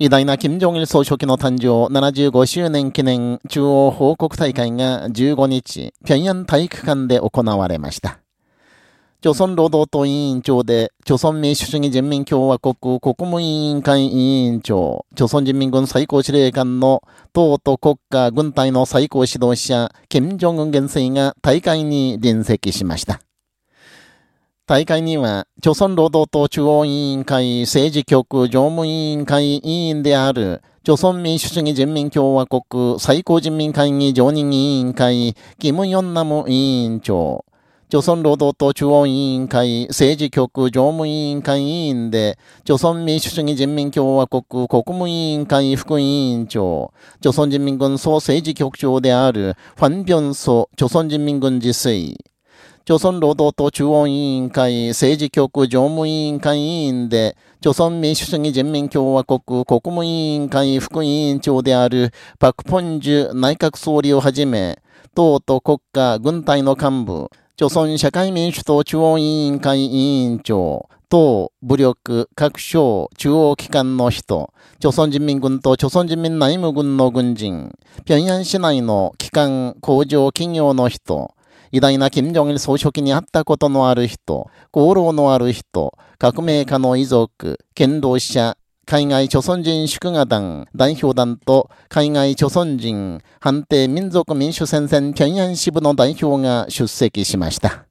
偉大な金正日総書記の誕生75周年記念中央報告大会が15日、平壌体育館で行われました。朝鮮労働党委員長で、朝鮮民主主義人民共和国国務委員会委員長、朝鮮人民軍最高司令官の党と国家軍隊の最高指導者、金正恩元帥が大会に臨席しました。大会には、朝鮮労働党中央委員会政治局常務委員会委員である、朝鮮民主主義人民共和国最高人民会議常任委員会、キム・ヨンナム委員長、朝鮮労働党中央委員会政治局常務委員会委員で、朝鮮民主主義人民共和国国務委員会副委員長、朝鮮人民軍総政治局長である、ファン・ビョンソ朝鮮人民軍自炊、朝鮮労働党中央委員会政治局常務委員会委員で、朝鮮民主主義人民共和国国務委員会副委員長であるパク・ポンジュ内閣総理をはじめ、党と国家軍隊の幹部、朝鮮社会民主党中央委員会委員長、党、武力、各省、中央機関の人、朝鮮人民軍と朝鮮人民内務軍の軍人、平壌市内の機関、工場、企業の人、偉大な金正日総書記に会ったことのある人、功労のある人、革命家の遺族、剣道者、海外朝鮮人祝賀団代表団と海外朝鮮人判定民族民主戦線平壌支部の代表が出席しました。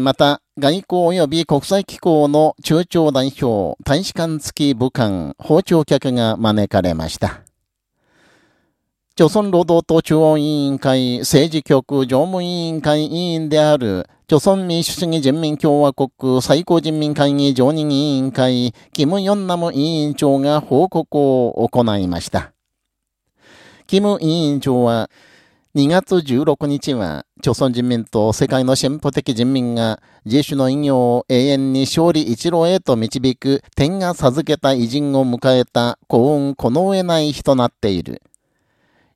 また、外交及び国際機構の中朝代表、大使館付き武官、包丁客が招かれました。朝鮮労働党中央委員会政治局常務委員会委員である、朝鮮民主主義人民共和国最高人民会議常任委員会、キム・ヨンナム委員長が報告を行いました。キム委員長は、2月16日は、朝鮮人民と世界の進歩的人民が自主の偉業を永遠に勝利一路へと導く天が授けた偉人を迎えた幸運この上ない日となっている。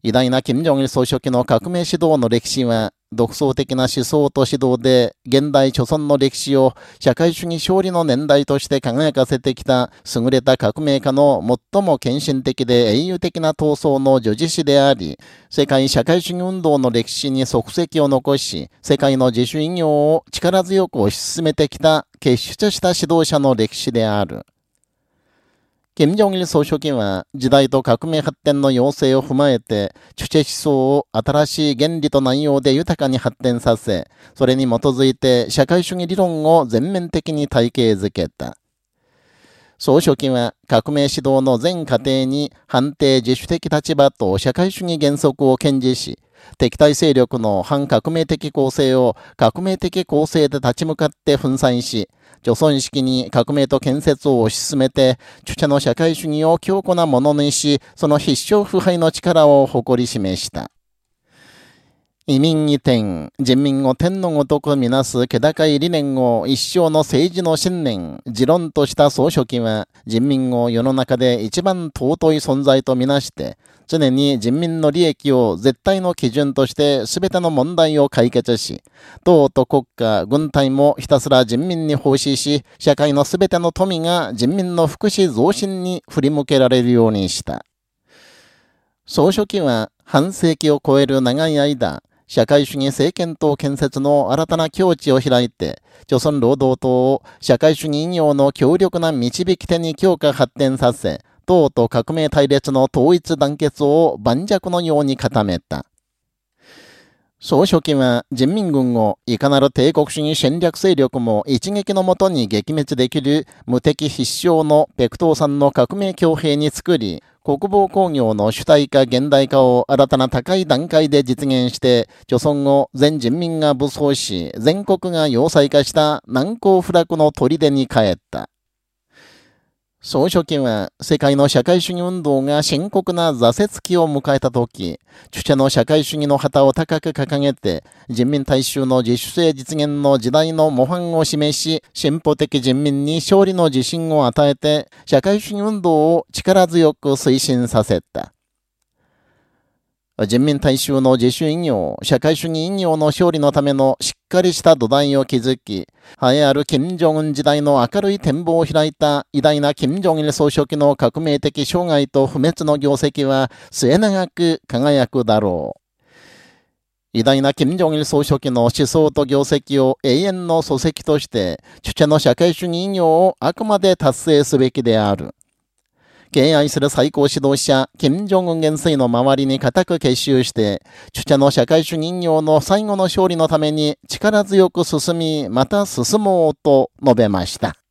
偉大な金正日総書記の革命指導の歴史は、独創的な思想と指導で、現代著存の歴史を社会主義勝利の年代として輝かせてきた優れた革命家の最も献身的で英雄的な闘争の女児史であり、世界社会主義運動の歴史に足跡を残し、世界の自主異業を力強く推し進めてきた結出した指導者の歴史である。金正日総書記は時代と革命発展の要請を踏まえて、主治思想を新しい原理と内容で豊かに発展させ、それに基づいて社会主義理論を全面的に体系づけた。総書記は革命指導の全過程に判定自主的立場と社会主義原則を堅持し、敵対勢力の反革命的構成を革命的構成で立ち向かって粉砕し、朝鮮式に革命と建設を推し進めて、著者の社会主義を強固なものにし、その必勝腐敗の力を誇り示した。移民移転、人民を天のごとくみなす気高い理念を一生の政治の信念、持論とした総書記は、人民を世の中で一番尊い存在とみなして、常に人民の利益を絶対の基準として全ての問題を解決し、党と国家、軍隊もひたすら人民に奉仕し、社会の全ての富が人民の福祉増進に振り向けられるようにした。総書記は半世紀を超える長い間、社会主義政権党建設の新たな境地を開いて、朝鮮労働党を社会主義引用の強力な導き手に強化発展させ、党と革命隊列の統一団結を盤石のように固めた。総書記は人民軍をいかなる帝国主義戦略勢力も一撃のもとに撃滅できる無敵必勝の北東山の革命強兵に作り、国防工業の主体化現代化を新たな高い段階で実現して、朝鮮後全人民が武装し、全国が要塞化した難攻不落の砦に帰った。総書記は世界の社会主義運動が深刻な挫折期を迎えたとき、著者の社会主義の旗を高く掲げて、人民大衆の自主性実現の時代の模範を示し、進歩的人民に勝利の自信を与えて、社会主義運動を力強く推進させた。人民大衆の自主引用、社会主義引用の勝利のためのしっかりした土台を築き、栄えある金正恩時代の明るい展望を開いた偉大な金正日総書記の革命的生涯と不滅の業績は末永く輝くだろう。偉大な金正日総書記の思想と業績を永遠の礎石として、著者の社会主義引用をあくまで達成すべきである。敬愛する最高指導者、金正恩元帥の周りに固く結集して、著者の社会主義人形の最後の勝利のために力強く進み、また進もうと述べました。